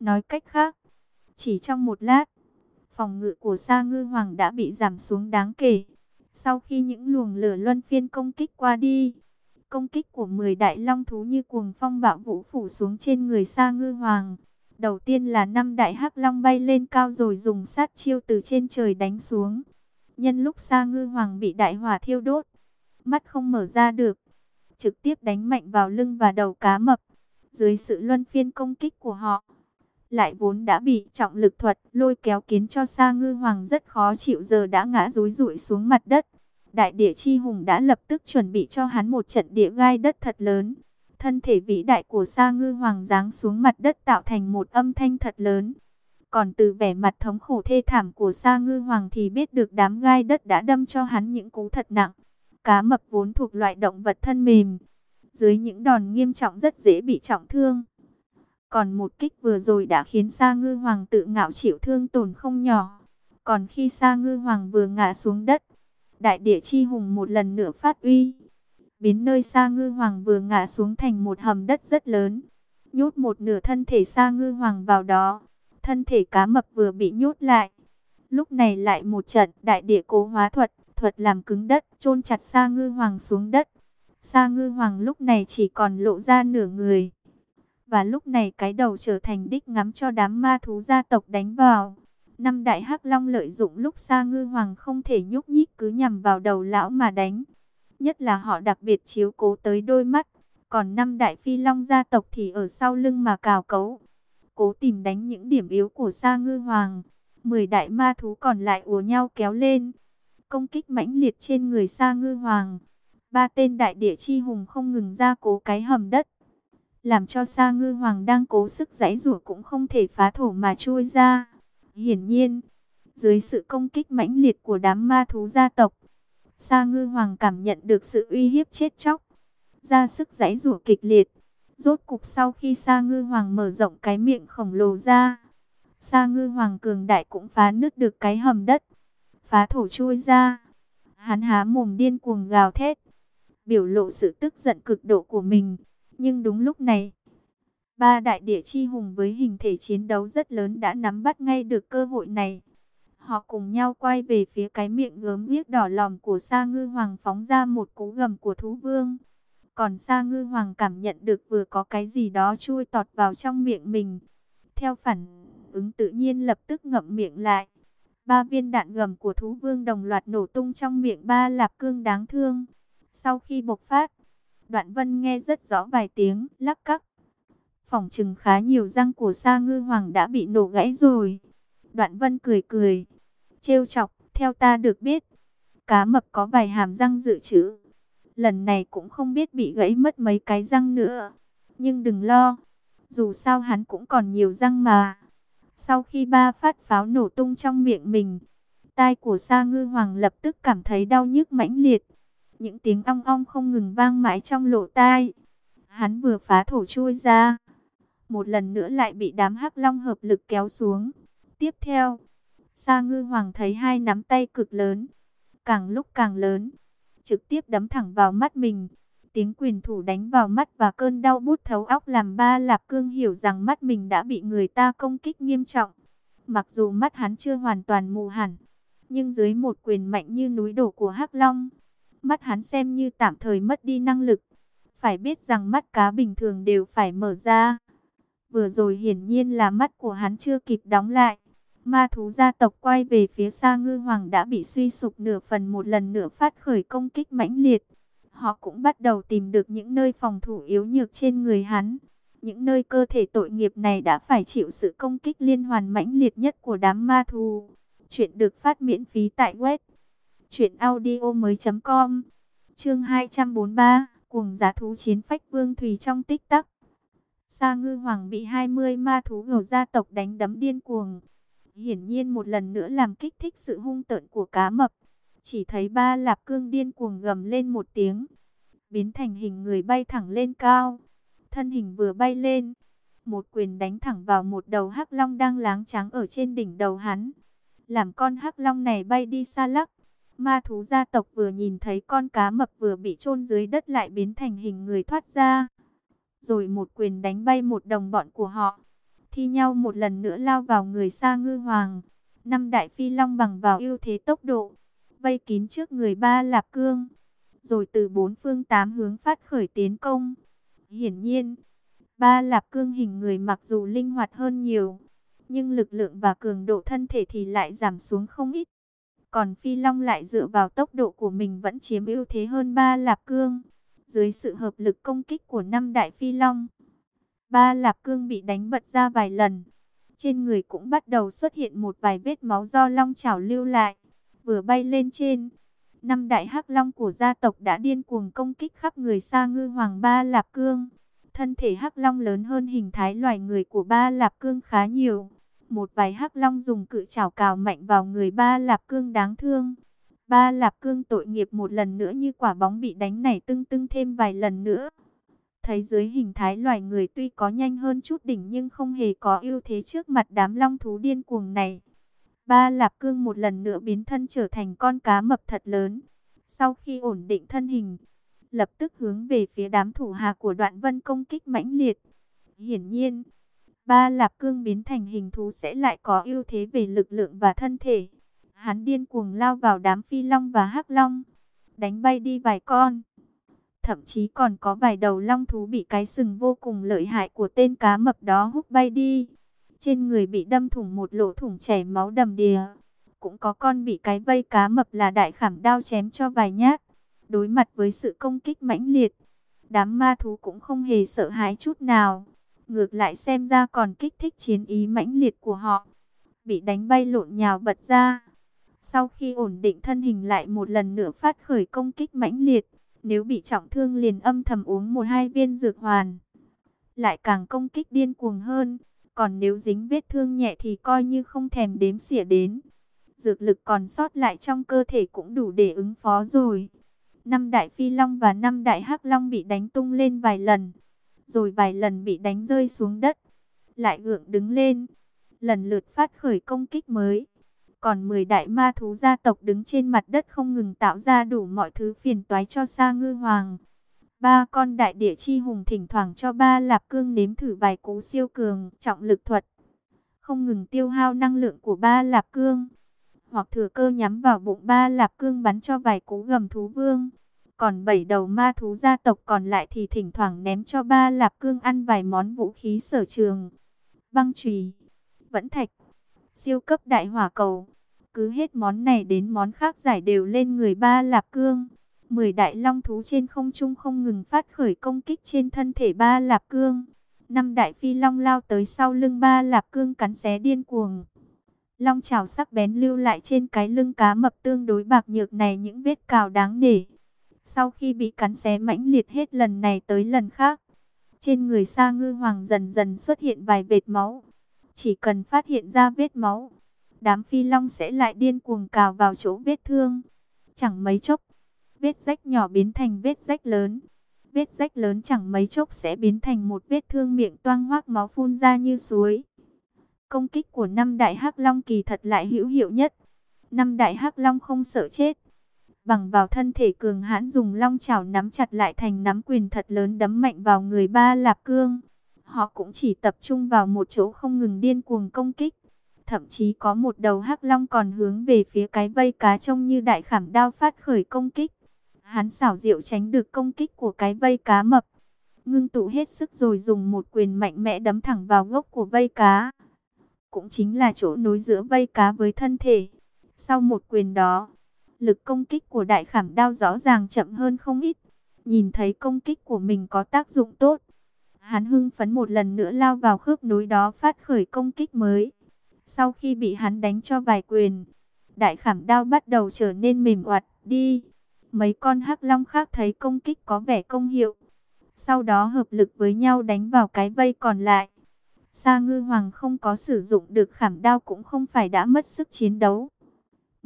Nói cách khác, chỉ trong một lát, phòng ngự của Sa Ngư Hoàng đã bị giảm xuống đáng kể. Sau khi những luồng lửa luân phiên công kích qua đi, công kích của 10 đại long thú như cuồng phong bạo vũ phủ xuống trên người Sa Ngư Hoàng. Đầu tiên là năm đại hắc long bay lên cao rồi dùng sát chiêu từ trên trời đánh xuống. Nhân lúc Sa Ngư Hoàng bị đại hỏa thiêu đốt, mắt không mở ra được, trực tiếp đánh mạnh vào lưng và đầu cá mập. Dưới sự luân phiên công kích của họ, lại vốn đã bị trọng lực thuật lôi kéo kiến cho Sa Ngư Hoàng rất khó chịu, giờ đã ngã rúi rụi xuống mặt đất. Đại địa chi hùng đã lập tức chuẩn bị cho hắn một trận địa gai đất thật lớn. Thân thể vĩ đại của Sa Ngư Hoàng giáng xuống mặt đất tạo thành một âm thanh thật lớn. Còn từ vẻ mặt thống khổ thê thảm của Sa Ngư Hoàng thì biết được đám gai đất đã đâm cho hắn những cú thật nặng. Cá mập vốn thuộc loại động vật thân mềm. Dưới những đòn nghiêm trọng rất dễ bị trọng thương. Còn một kích vừa rồi đã khiến Sa Ngư Hoàng tự ngạo chịu thương tổn không nhỏ. Còn khi Sa Ngư Hoàng vừa ngã xuống đất, đại địa chi hùng một lần nữa phát uy. Biến nơi Sa Ngư Hoàng vừa ngã xuống thành một hầm đất rất lớn. Nhốt một nửa thân thể Sa Ngư Hoàng vào đó. Thân thể cá mập vừa bị nhốt lại. Lúc này lại một trận đại địa cố hóa thuật, thuật làm cứng đất, chôn chặt Sa Ngư Hoàng xuống đất. Sa Ngư Hoàng lúc này chỉ còn lộ ra nửa người. Và lúc này cái đầu trở thành đích ngắm cho đám ma thú gia tộc đánh vào. Năm đại hắc long lợi dụng lúc Sa Ngư Hoàng không thể nhúc nhích cứ nhằm vào đầu lão mà đánh. Nhất là họ đặc biệt chiếu cố tới đôi mắt. Còn năm đại phi long gia tộc thì ở sau lưng mà cào cấu. Cố tìm đánh những điểm yếu của Sa Ngư Hoàng. Mười đại ma thú còn lại ùa nhau kéo lên. Công kích mãnh liệt trên người Sa Ngư Hoàng. Ba tên đại địa chi hùng không ngừng ra cố cái hầm đất làm cho Sa Ngư Hoàng đang cố sức giãy giụa cũng không thể phá thổ mà chui ra. Hiển nhiên, dưới sự công kích mãnh liệt của đám ma thú gia tộc, Sa Ngư Hoàng cảm nhận được sự uy hiếp chết chóc, ra sức giãy giụa kịch liệt. Rốt cục sau khi Sa Ngư Hoàng mở rộng cái miệng khổng lồ ra, Sa Ngư Hoàng cường đại cũng phá nứt được cái hầm đất, phá thổ chui ra. Hắn há mồm điên cuồng gào thét, biểu lộ sự tức giận cực độ của mình. Nhưng đúng lúc này, ba đại địa chi hùng với hình thể chiến đấu rất lớn đã nắm bắt ngay được cơ hội này. Họ cùng nhau quay về phía cái miệng gớm ghiếc đỏ lòm của Sa Ngư Hoàng phóng ra một cú gầm của thú vương. Còn Sa Ngư Hoàng cảm nhận được vừa có cái gì đó chui tọt vào trong miệng mình. Theo phản ứng tự nhiên lập tức ngậm miệng lại. Ba viên đạn gầm của thú vương đồng loạt nổ tung trong miệng ba lạp cương đáng thương. Sau khi bộc phát, Đoạn vân nghe rất rõ vài tiếng lắc cắc. Phòng chừng khá nhiều răng của sa ngư hoàng đã bị nổ gãy rồi. Đoạn vân cười cười. Trêu chọc, theo ta được biết. Cá mập có vài hàm răng dự trữ. Lần này cũng không biết bị gãy mất mấy cái răng nữa. Nhưng đừng lo. Dù sao hắn cũng còn nhiều răng mà. Sau khi ba phát pháo nổ tung trong miệng mình. Tai của sa ngư hoàng lập tức cảm thấy đau nhức mãnh liệt. Những tiếng ong ong không ngừng vang mãi trong lỗ tai. Hắn vừa phá thổ chui ra. Một lần nữa lại bị đám hắc long hợp lực kéo xuống. Tiếp theo, Sa Ngư Hoàng thấy hai nắm tay cực lớn. Càng lúc càng lớn. Trực tiếp đấm thẳng vào mắt mình. Tiếng quyền thủ đánh vào mắt và cơn đau bút thấu óc làm ba lạp cương hiểu rằng mắt mình đã bị người ta công kích nghiêm trọng. Mặc dù mắt hắn chưa hoàn toàn mù hẳn, nhưng dưới một quyền mạnh như núi đổ của Hắc Long, mắt hắn xem như tạm thời mất đi năng lực. Phải biết rằng mắt cá bình thường đều phải mở ra. Vừa rồi hiển nhiên là mắt của hắn chưa kịp đóng lại. Ma thú gia tộc quay về phía xa ngư hoàng đã bị suy sụp nửa phần một lần nữa phát khởi công kích mãnh liệt. Họ cũng bắt đầu tìm được những nơi phòng thủ yếu nhược trên người hắn. Những nơi cơ thể tội nghiệp này đã phải chịu sự công kích liên hoàn mãnh liệt nhất của đám ma thú. Chuyện được phát miễn phí tại web Chuyện audio mới com. Chương 243 Cuồng giá thú chiến phách vương thủy trong tích tắc. Sa ngư hoàng bị 20 ma thú gầu gia tộc đánh đấm điên cuồng. Hiển nhiên một lần nữa làm kích thích sự hung tợn của cá mập. Chỉ thấy ba lạp cương điên cuồng gầm lên một tiếng. Biến thành hình người bay thẳng lên cao. Thân hình vừa bay lên. Một quyền đánh thẳng vào một đầu hắc long đang láng trắng ở trên đỉnh đầu hắn. Làm con hắc long này bay đi xa lắc. Ma thú gia tộc vừa nhìn thấy con cá mập vừa bị chôn dưới đất lại biến thành hình người thoát ra. Rồi một quyền đánh bay một đồng bọn của họ. thi nhau một lần nữa lao vào người Sa Ngư Hoàng. Năm đại phi long bằng vào ưu thế tốc độ, vây kín trước người ba Lạp Cương, rồi từ bốn phương tám hướng phát khởi tiến công. Hiển nhiên, ba Lạp Cương hình người mặc dù linh hoạt hơn nhiều, nhưng lực lượng và cường độ thân thể thì lại giảm xuống không ít. Còn Phi Long lại dựa vào tốc độ của mình vẫn chiếm ưu thế hơn ba Lạp Cương. Dưới sự hợp lực công kích của năm đại Phi Long, ba Lạp Cương bị đánh bật ra vài lần. Trên người cũng bắt đầu xuất hiện một vài vết máu do Long chảo lưu lại. Vừa bay lên trên, năm đại hắc Long của gia tộc đã điên cuồng công kích khắp người Sa Ngư Hoàng Ba Lạp Cương. Thân thể hắc Long lớn hơn hình thái loài người của Ba Lạp Cương khá nhiều một vài hắc long dùng cự chảo cào mạnh vào người ba lạp cương đáng thương. Ba lạp cương tội nghiệp một lần nữa như quả bóng bị đánh nảy tưng tưng thêm vài lần nữa. Thấy dưới hình thái loài người tuy có nhanh hơn chút đỉnh nhưng không hề có ưu thế trước mặt đám long thú điên cuồng này. Ba lạp cương một lần nữa biến thân trở thành con cá mập thật lớn. Sau khi ổn định thân hình, lập tức hướng về phía đám thủ hạ của đoạn vân công kích mãnh liệt. Hiển nhiên, Ba Lạp Cương biến thành hình thú sẽ lại có ưu thế về lực lượng và thân thể. Hắn điên cuồng lao vào đám phi long và hắc long, đánh bay đi vài con. Thậm chí còn có vài đầu long thú bị cái sừng vô cùng lợi hại của tên cá mập đó hút bay đi. Trên người bị đâm thủng một lỗ thủng chảy máu đầm đìa. Cũng có con bị cái vây cá mập là đại khảm đao chém cho vài nhát. Đối mặt với sự công kích mãnh liệt, đám ma thú cũng không hề sợ hãi chút nào ngược lại xem ra còn kích thích chiến ý mãnh liệt của họ. Bị đánh bay lộn nhào bật ra. Sau khi ổn định thân hình lại một lần nữa phát khởi công kích mãnh liệt, nếu bị trọng thương liền âm thầm uống một hai viên dược hoàn. Lại càng công kích điên cuồng hơn, còn nếu dính vết thương nhẹ thì coi như không thèm đếm xỉa đến. Dược lực còn sót lại trong cơ thể cũng đủ để ứng phó rồi. Năm đại phi long và năm đại hắc long bị đánh tung lên vài lần rồi vài lần bị đánh rơi xuống đất, lại gượng đứng lên, lần lượt phát khởi công kích mới. Còn 10 đại ma thú gia tộc đứng trên mặt đất không ngừng tạo ra đủ mọi thứ phiền toái cho Sa Ngư Hoàng. Ba con đại địa chi hùng thỉnh thoảng cho ba lạp cương nếm thử vài cú siêu cường trọng lực thuật. Không ngừng tiêu hao năng lượng của ba lạp cương. Hoặc thừa cơ nhắm vào bụng ba lạp cương bắn cho vài cú gầm thú vương. Còn bảy đầu ma thú gia tộc còn lại thì thỉnh thoảng ném cho ba lạp cương ăn vài món vũ khí sở trường. Băng trùy, vẫn thạch, siêu cấp đại hỏa cầu. Cứ hết món này đến món khác giải đều lên người ba lạp cương. Mười đại long thú trên không trung không ngừng phát khởi công kích trên thân thể ba lạp cương. Năm đại phi long lao tới sau lưng ba lạp cương cắn xé điên cuồng. Long trào sắc bén lưu lại trên cái lưng cá mập tương đối bạc nhược này những vết cào đáng nể. Sau khi bị cắn xé mãnh liệt hết lần này tới lần khác, trên người Sa Ngư Hoàng dần dần xuất hiện vài vệt máu. Chỉ cần phát hiện ra vết máu, đám phi long sẽ lại điên cuồng cào vào chỗ vết thương. Chẳng mấy chốc, vết rách nhỏ biến thành vết rách lớn. Vết rách lớn chẳng mấy chốc sẽ biến thành một vết thương miệng toang hoác máu phun ra như suối. Công kích của năm đại hắc long kỳ thật lại hữu hiệu nhất. Năm đại hắc long không sợ chết, bằng vào thân thể cường hãn dùng long chảo nắm chặt lại thành nắm quyền thật lớn đấm mạnh vào người ba lạp cương. Họ cũng chỉ tập trung vào một chỗ không ngừng điên cuồng công kích. Thậm chí có một đầu hắc long còn hướng về phía cái vây cá trông như đại khảm đao phát khởi công kích. Hắn xảo diệu tránh được công kích của cái vây cá mập. Ngưng tụ hết sức rồi dùng một quyền mạnh mẽ đấm thẳng vào gốc của vây cá. Cũng chính là chỗ nối giữa vây cá với thân thể. Sau một quyền đó, lực công kích của đại khảm đao rõ ràng chậm hơn không ít. Nhìn thấy công kích của mình có tác dụng tốt. Hắn hưng phấn một lần nữa lao vào khớp nối đó phát khởi công kích mới. Sau khi bị hắn đánh cho vài quyền, đại khảm đao bắt đầu trở nên mềm oặt đi. Mấy con hắc long khác thấy công kích có vẻ công hiệu. Sau đó hợp lực với nhau đánh vào cái vây còn lại. Sa ngư hoàng không có sử dụng được khảm đao cũng không phải đã mất sức chiến đấu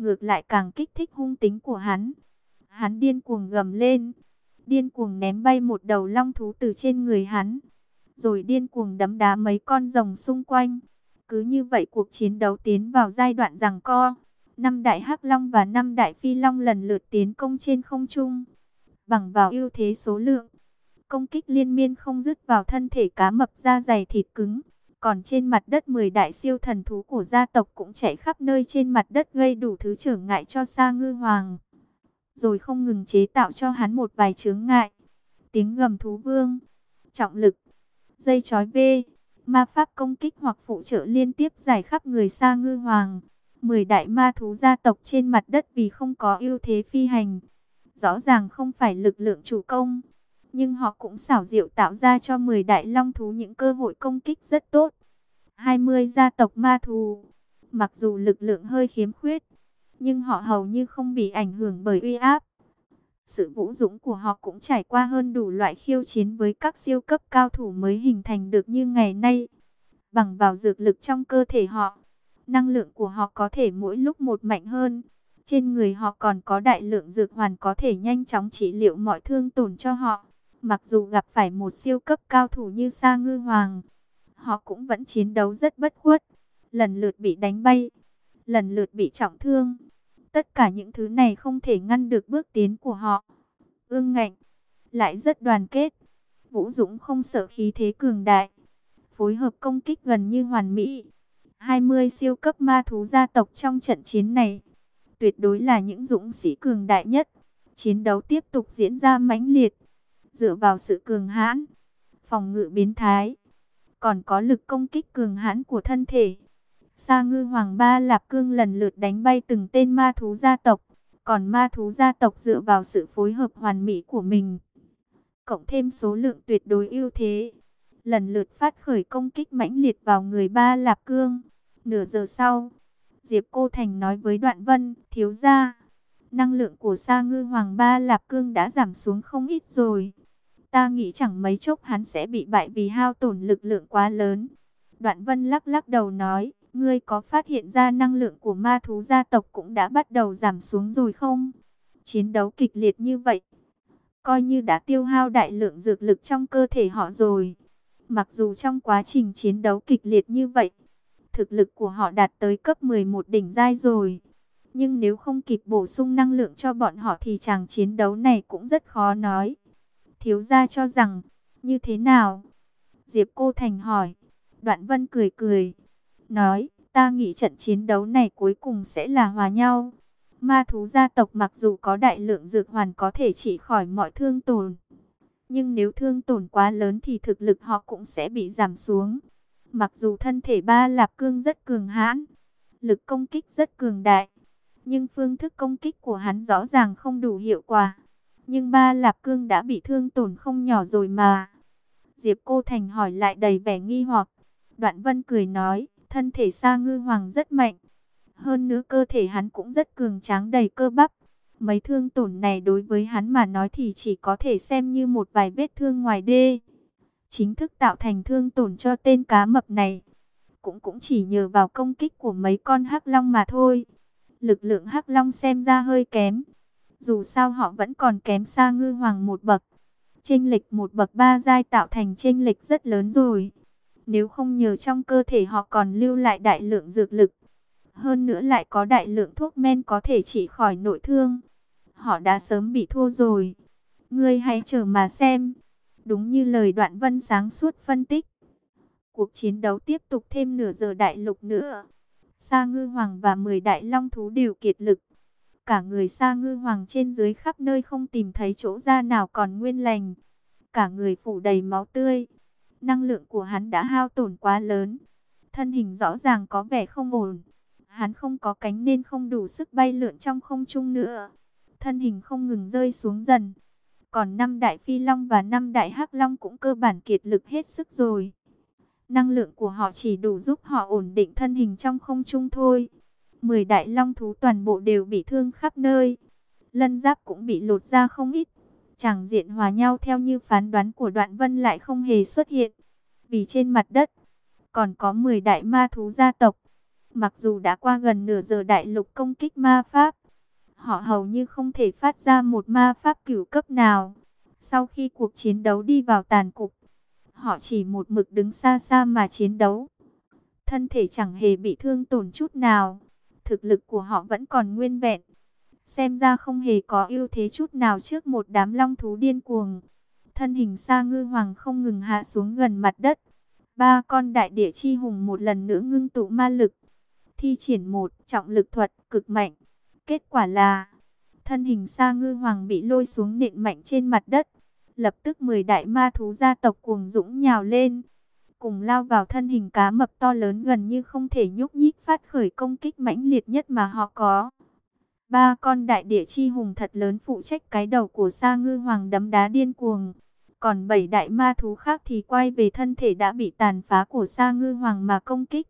ngược lại càng kích thích hung tính của hắn. Hắn điên cuồng gầm lên, điên cuồng ném bay một đầu long thú từ trên người hắn, rồi điên cuồng đấm đá mấy con rồng xung quanh. Cứ như vậy cuộc chiến đấu tiến vào giai đoạn giằng co. Năm đại hắc long và năm đại phi long lần lượt tiến công trên không trung, bằng vào ưu thế số lượng. Công kích liên miên không dứt vào thân thể cá mập da dày thịt cứng, còn trên mặt đất 10 đại siêu thần thú của gia tộc cũng chạy khắp nơi trên mặt đất gây đủ thứ trở ngại cho Sa Ngư Hoàng. Rồi không ngừng chế tạo cho hắn một vài chướng ngại. Tiếng gầm thú vương, trọng lực, dây chói V, ma pháp công kích hoặc phụ trợ liên tiếp giải khắp người Sa Ngư Hoàng. 10 đại ma thú gia tộc trên mặt đất vì không có ưu thế phi hành. Rõ ràng không phải lực lượng chủ công nhưng họ cũng xảo diệu tạo ra cho 10 đại long thú những cơ hội công kích rất tốt. 20 gia tộc ma thú, mặc dù lực lượng hơi khiếm khuyết, nhưng họ hầu như không bị ảnh hưởng bởi uy áp. Sự vũ dũng của họ cũng trải qua hơn đủ loại khiêu chiến với các siêu cấp cao thủ mới hình thành được như ngày nay. Bằng vào dược lực trong cơ thể họ, năng lượng của họ có thể mỗi lúc một mạnh hơn. Trên người họ còn có đại lượng dược hoàn có thể nhanh chóng trị liệu mọi thương tổn cho họ. Mặc dù gặp phải một siêu cấp cao thủ như Sa Ngư Hoàng, họ cũng vẫn chiến đấu rất bất khuất, lần lượt bị đánh bay, lần lượt bị trọng thương. Tất cả những thứ này không thể ngăn được bước tiến của họ. Ương ngạnh, lại rất đoàn kết. Vũ Dũng không sợ khí thế cường đại, phối hợp công kích gần như hoàn mỹ. 20 siêu cấp ma thú gia tộc trong trận chiến này, tuyệt đối là những dũng sĩ cường đại nhất. Chiến đấu tiếp tục diễn ra mãnh liệt dựa vào sự cường hãn, phòng ngự biến thái, còn có lực công kích cường hãn của thân thể. Sa ngư hoàng ba lạp cương lần lượt đánh bay từng tên ma thú gia tộc, còn ma thú gia tộc dựa vào sự phối hợp hoàn mỹ của mình. Cộng thêm số lượng tuyệt đối ưu thế, lần lượt phát khởi công kích mãnh liệt vào người ba lạp cương. Nửa giờ sau, Diệp Cô Thành nói với Đoạn Vân, thiếu gia, năng lượng của Sa Ngư Hoàng Ba Lạp Cương đã giảm xuống không ít rồi. Ta nghĩ chẳng mấy chốc hắn sẽ bị bại vì hao tổn lực lượng quá lớn. Đoạn vân lắc lắc đầu nói, ngươi có phát hiện ra năng lượng của ma thú gia tộc cũng đã bắt đầu giảm xuống rồi không? Chiến đấu kịch liệt như vậy, coi như đã tiêu hao đại lượng dược lực trong cơ thể họ rồi. Mặc dù trong quá trình chiến đấu kịch liệt như vậy, thực lực của họ đạt tới cấp 11 đỉnh giai rồi. Nhưng nếu không kịp bổ sung năng lượng cho bọn họ thì chàng chiến đấu này cũng rất khó nói. Thiếu gia cho rằng, như thế nào? Diệp Cô Thành hỏi. Đoạn Vân cười cười, nói, ta nghĩ trận chiến đấu này cuối cùng sẽ là hòa nhau. Ma thú gia tộc mặc dù có đại lượng dược hoàn có thể trị khỏi mọi thương tổn. Nhưng nếu thương tổn quá lớn thì thực lực họ cũng sẽ bị giảm xuống. Mặc dù thân thể ba lạp cương rất cường hãn, lực công kích rất cường đại. Nhưng phương thức công kích của hắn rõ ràng không đủ hiệu quả. Nhưng ba lạp cương đã bị thương tổn không nhỏ rồi mà. Diệp Cô Thành hỏi lại đầy vẻ nghi hoặc. Đoạn Vân cười nói, thân thể Sa Ngư Hoàng rất mạnh. Hơn nữa cơ thể hắn cũng rất cường tráng đầy cơ bắp. Mấy thương tổn này đối với hắn mà nói thì chỉ có thể xem như một vài vết thương ngoài đê. Chính thức tạo thành thương tổn cho tên cá mập này. Cũng cũng chỉ nhờ vào công kích của mấy con hắc long mà thôi. Lực lượng hắc long xem ra hơi kém. Dù sao họ vẫn còn kém xa ngư hoàng một bậc. Chênh lệch một bậc ba giai tạo thành chênh lệch rất lớn rồi. Nếu không nhờ trong cơ thể họ còn lưu lại đại lượng dược lực. Hơn nữa lại có đại lượng thuốc men có thể trị khỏi nội thương. Họ đã sớm bị thua rồi. Ngươi hãy chờ mà xem. Đúng như lời đoạn vân sáng suốt phân tích. Cuộc chiến đấu tiếp tục thêm nửa giờ đại lục nữa. Sa ngư hoàng và 10 đại long thú đều kiệt lực. Cả người sa ngư hoàng trên dưới khắp nơi không tìm thấy chỗ da nào còn nguyên lành. Cả người phủ đầy máu tươi. Năng lượng của hắn đã hao tổn quá lớn. Thân hình rõ ràng có vẻ không ổn. Hắn không có cánh nên không đủ sức bay lượn trong không trung nữa. Thân hình không ngừng rơi xuống dần. Còn năm đại phi long và năm đại hắc long cũng cơ bản kiệt lực hết sức rồi. Năng lượng của họ chỉ đủ giúp họ ổn định thân hình trong không trung thôi. 10 đại long thú toàn bộ đều bị thương khắp nơi. Lân giáp cũng bị lột ra không ít. Chẳng diện hòa nhau theo như phán đoán của đoạn vân lại không hề xuất hiện. Vì trên mặt đất, còn có 10 đại ma thú gia tộc. Mặc dù đã qua gần nửa giờ đại lục công kích ma pháp, họ hầu như không thể phát ra một ma pháp cửu cấp nào. Sau khi cuộc chiến đấu đi vào tàn cục, họ chỉ một mực đứng xa xa mà chiến đấu. Thân thể chẳng hề bị thương tổn chút nào thực lực của họ vẫn còn nguyên vẹn. Xem ra không hề có ưu thế chút nào trước một đám long thú điên cuồng. Thân hình sa ngư hoàng không ngừng hạ xuống gần mặt đất. Ba con đại địa chi hùng một lần nữa ngưng tụ ma lực. Thi triển một trọng lực thuật cực mạnh. Kết quả là, thân hình sa ngư hoàng bị lôi xuống nện mạnh trên mặt đất. Lập tức 10 đại ma thú gia tộc cuồng dũng nhào lên. Cùng lao vào thân hình cá mập to lớn gần như không thể nhúc nhích phát khởi công kích mãnh liệt nhất mà họ có. Ba con đại địa chi hùng thật lớn phụ trách cái đầu của sa ngư hoàng đấm đá điên cuồng. Còn bảy đại ma thú khác thì quay về thân thể đã bị tàn phá của sa ngư hoàng mà công kích.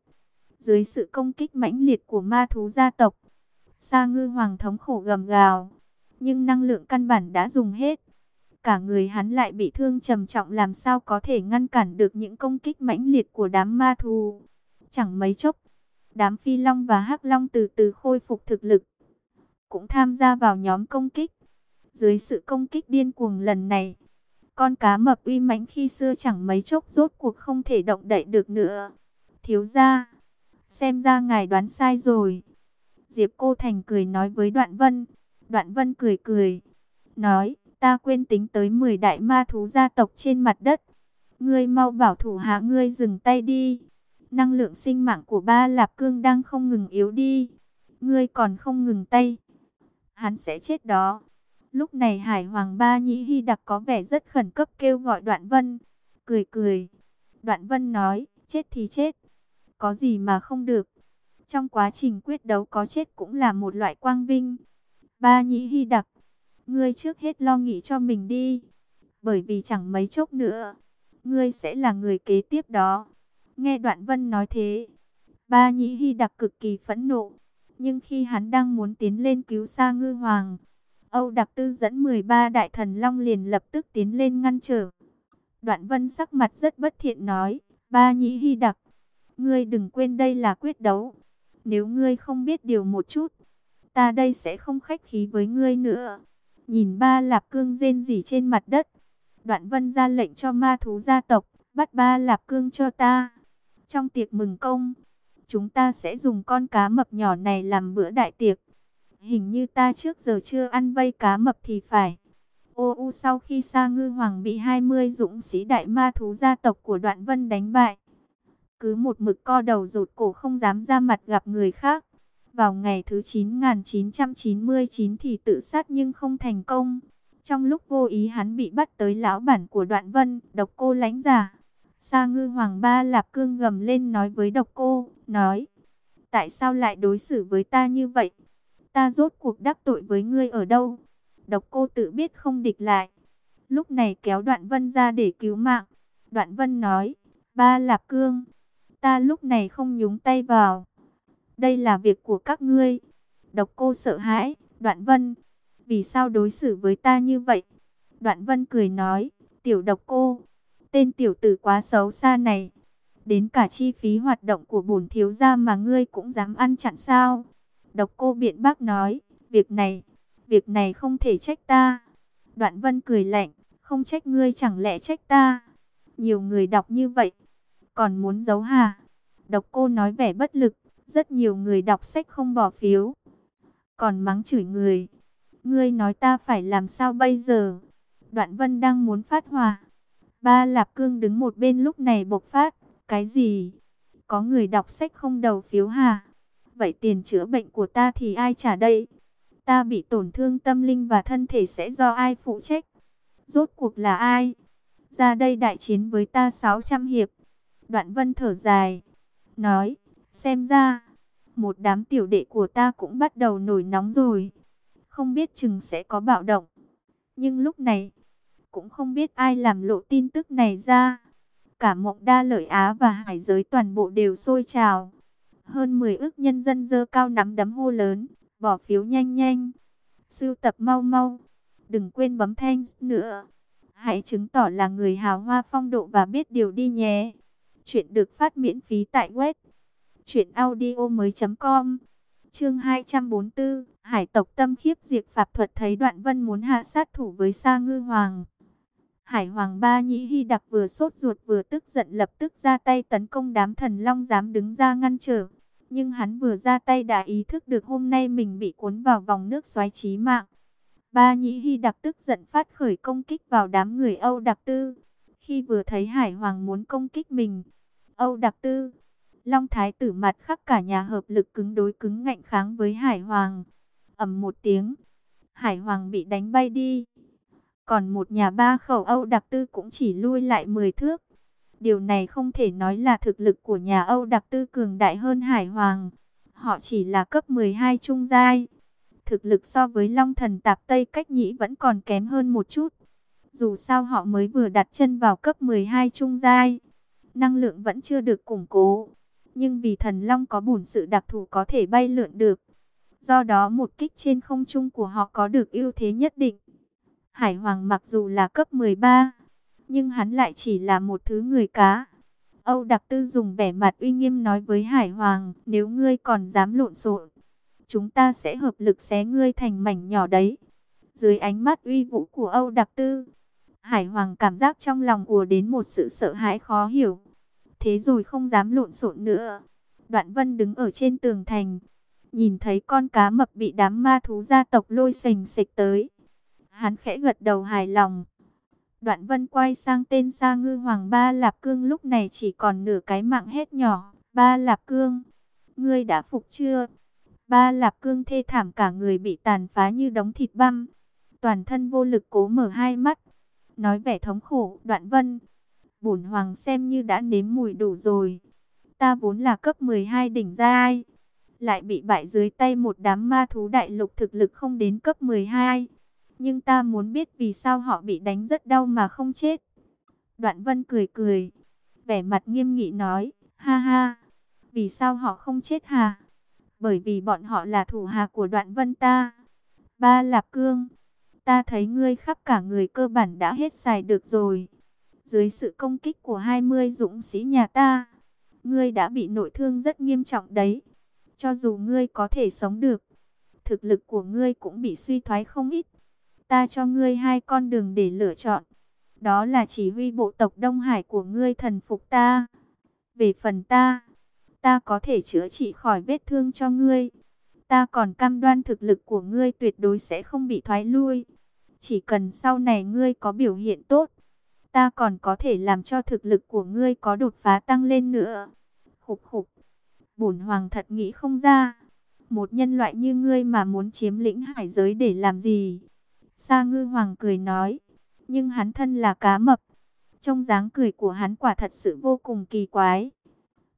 Dưới sự công kích mãnh liệt của ma thú gia tộc, sa ngư hoàng thống khổ gầm gào. Nhưng năng lượng căn bản đã dùng hết. Cả người hắn lại bị thương trầm trọng làm sao có thể ngăn cản được những công kích mãnh liệt của đám ma thú. Chẳng mấy chốc, đám phi long và hắc long từ từ khôi phục thực lực. Cũng tham gia vào nhóm công kích. Dưới sự công kích điên cuồng lần này, con cá mập uy mãnh khi xưa chẳng mấy chốc rốt cuộc không thể động đậy được nữa. Thiếu gia, xem ra ngài đoán sai rồi. Diệp Cô Thành cười nói với Đoạn Vân. Đoạn Vân cười cười, nói, ta quên tính tới 10 đại ma thú gia tộc trên mặt đất. Ngươi mau bảo thủ hạ ngươi dừng tay đi. Năng lượng sinh mạng của ba lạp cương đang không ngừng yếu đi. Ngươi còn không ngừng tay. Hắn sẽ chết đó. Lúc này Hải Hoàng Ba Nhĩ Hy Đặc có vẻ rất khẩn cấp kêu gọi Đoạn Vân. Cười cười. Đoạn Vân nói, chết thì chết. Có gì mà không được. Trong quá trình quyết đấu có chết cũng là một loại quang vinh. Ba Nhĩ Hy Đặc, ngươi trước hết lo nghĩ cho mình đi. Bởi vì chẳng mấy chốc nữa, ngươi sẽ là người kế tiếp đó. Nghe Đoạn Vân nói thế, Ba Nhĩ Hy Đặc cực kỳ phẫn nộ. Nhưng khi hắn đang muốn tiến lên cứu Sa Ngư Hoàng, Âu Đặc Tư dẫn 13 đại thần long liền lập tức tiến lên ngăn trở. Đoạn Vân sắc mặt rất bất thiện nói, Ba Nhĩ Hy Đặc, ngươi đừng quên đây là quyết đấu. Nếu ngươi không biết điều một chút, ta đây sẽ không khách khí với ngươi nữa. Nhìn ba lạp cương rên rỉ trên mặt đất. Đoạn vân ra lệnh cho ma thú gia tộc, bắt ba lạp cương cho ta. Trong tiệc mừng công, chúng ta sẽ dùng con cá mập nhỏ này làm bữa đại tiệc. Hình như ta trước giờ chưa ăn vây cá mập thì phải. Ô u sau khi Sa Ngư Hoàng bị 20 dũng sĩ đại ma thú gia tộc của Đoạn Vân đánh bại. Cứ một mực co đầu rụt cổ không dám ra mặt gặp người khác. Vào ngày thứ 9999 thì tự sát nhưng không thành công. Trong lúc vô ý hắn bị bắt tới lão bản của đoạn vân, độc cô lánh giả. Sa ngư hoàng ba lạp cương gầm lên nói với độc cô, nói. Tại sao lại đối xử với ta như vậy? Ta rốt cuộc đắc tội với ngươi ở đâu? Độc cô tự biết không địch lại. Lúc này kéo đoạn vân ra để cứu mạng. Đoạn vân nói, ba lạp cương, ta lúc này không nhúng tay vào. Đây là việc của các ngươi. Độc cô sợ hãi, đoạn vân. Vì sao đối xử với ta như vậy? Đoạn vân cười nói, tiểu độc cô. Tên tiểu tử quá xấu xa này. Đến cả chi phí hoạt động của bổn thiếu gia mà ngươi cũng dám ăn chặn sao? Độc cô biện bác nói, việc này, việc này không thể trách ta. Đoạn vân cười lạnh, không trách ngươi chẳng lẽ trách ta. Nhiều người đọc như vậy, còn muốn giấu hà. Độc cô nói vẻ bất lực, rất nhiều người đọc sách không bỏ phiếu. Còn mắng chửi người. Ngươi nói ta phải làm sao bây giờ? Đoạn vân đang muốn phát hỏa. Ba Lạp Cương đứng một bên lúc này bộc phát. Cái gì? Có người đọc sách không đầu phiếu hả? Vậy tiền chữa bệnh của ta thì ai trả đây? Ta bị tổn thương tâm linh và thân thể sẽ do ai phụ trách? Rốt cuộc là ai? Ra đây đại chiến với ta 600 hiệp. Đoạn vân thở dài. Nói, Xem ra, một đám tiểu đệ của ta cũng bắt đầu nổi nóng rồi. Không biết chừng sẽ có bạo động. Nhưng lúc này, cũng không biết ai làm lộ tin tức này ra. Cả mộng đa lợi Á và hải giới toàn bộ đều sôi trào. Hơn 10 ước nhân dân dơ cao nắm đấm hô lớn, bỏ phiếu nhanh nhanh. Sưu tập mau mau, đừng quên bấm thanh nữa. Hãy chứng tỏ là người hào hoa phong độ và biết điều đi nhé. Chuyện được phát miễn phí tại web Chuyện audio mới com. Chương 244 Hải tộc tâm khiếp diệt Pháp thuật thấy đoạn vân muốn hạ sát thủ với Sa Ngư Hoàng. Hải Hoàng Ba Nhĩ Hy Đặc vừa sốt ruột vừa tức giận lập tức ra tay tấn công đám thần long dám đứng ra ngăn trở. Nhưng hắn vừa ra tay đã ý thức được hôm nay mình bị cuốn vào vòng nước xoáy chí mạng. Ba Nhĩ Hy Đặc tức giận phát khởi công kích vào đám người Âu Đặc Tư. Khi vừa thấy Hải Hoàng muốn công kích mình, Âu Đặc Tư. Long Thái tử mặt khắc cả nhà hợp lực cứng đối cứng ngạnh kháng với Hải Hoàng. ầm một tiếng, Hải Hoàng bị đánh bay đi. Còn một nhà ba khẩu Âu Đặc Tư cũng chỉ lui lại 10 thước. Điều này không thể nói là thực lực của nhà Âu Đặc Tư cường đại hơn Hải Hoàng. Họ chỉ là cấp 12 trung giai. Thực lực so với Long Thần Tạp Tây Cách Nhĩ vẫn còn kém hơn một chút. Dù sao họ mới vừa đặt chân vào cấp 12 trung giai. Năng lượng vẫn chưa được củng cố. Nhưng vì thần Long có bổn sự đặc thù có thể bay lượn được. Do đó một kích trên không trung của họ có được ưu thế nhất định. Hải Hoàng mặc dù là cấp 13, nhưng hắn lại chỉ là một thứ người cá. Âu Đặc Tư dùng vẻ mặt uy nghiêm nói với Hải Hoàng, nếu ngươi còn dám lộn xộn, chúng ta sẽ hợp lực xé ngươi thành mảnh nhỏ đấy. Dưới ánh mắt uy vũ của Âu Đặc Tư, Hải Hoàng cảm giác trong lòng ùa đến một sự sợ hãi khó hiểu. Thế rồi không dám lộn xộn nữa. Đoạn Vân đứng ở trên tường thành, nhìn thấy con cá mập bị đám ma thú gia tộc lôi sành sạch tới. Hắn khẽ gật đầu hài lòng. Đoạn vân quay sang tên Sa Ngư Hoàng Ba Lạp Cương lúc này chỉ còn nửa cái mạng hết nhỏ. Ba Lạp Cương, ngươi đã phục chưa? Ba Lạp Cương thê thảm cả người bị tàn phá như đống thịt băm. Toàn thân vô lực cố mở hai mắt. Nói vẻ thống khổ, đoạn vân. Bổn Hoàng xem như đã nếm mùi đủ rồi. Ta vốn là cấp 12 đỉnh gia ai. Lại bị bại dưới tay một đám ma thú đại lục thực lực không đến cấp 12 nhưng ta muốn biết vì sao họ bị đánh rất đau mà không chết. Đoạn vân cười cười, vẻ mặt nghiêm nghị nói, ha ha, vì sao họ không chết hả? Bởi vì bọn họ là thủ hạ của đoạn vân ta. Ba Lạp Cương, ta thấy ngươi khắp cả người cơ bản đã hết xài được rồi. Dưới sự công kích của 20 dũng sĩ nhà ta, ngươi đã bị nội thương rất nghiêm trọng đấy. Cho dù ngươi có thể sống được, thực lực của ngươi cũng bị suy thoái không ít ta cho ngươi hai con đường để lựa chọn. Đó là chỉ huy bộ tộc Đông Hải của ngươi thần phục ta. Về phần ta, ta có thể chữa trị khỏi vết thương cho ngươi. Ta còn cam đoan thực lực của ngươi tuyệt đối sẽ không bị thoái lui. Chỉ cần sau này ngươi có biểu hiện tốt, ta còn có thể làm cho thực lực của ngươi có đột phá tăng lên nữa. Khục khục, bổn hoàng thật nghĩ không ra. Một nhân loại như ngươi mà muốn chiếm lĩnh hải giới để làm gì? Sa ngư hoàng cười nói, nhưng hắn thân là cá mập. Trong dáng cười của hắn quả thật sự vô cùng kỳ quái.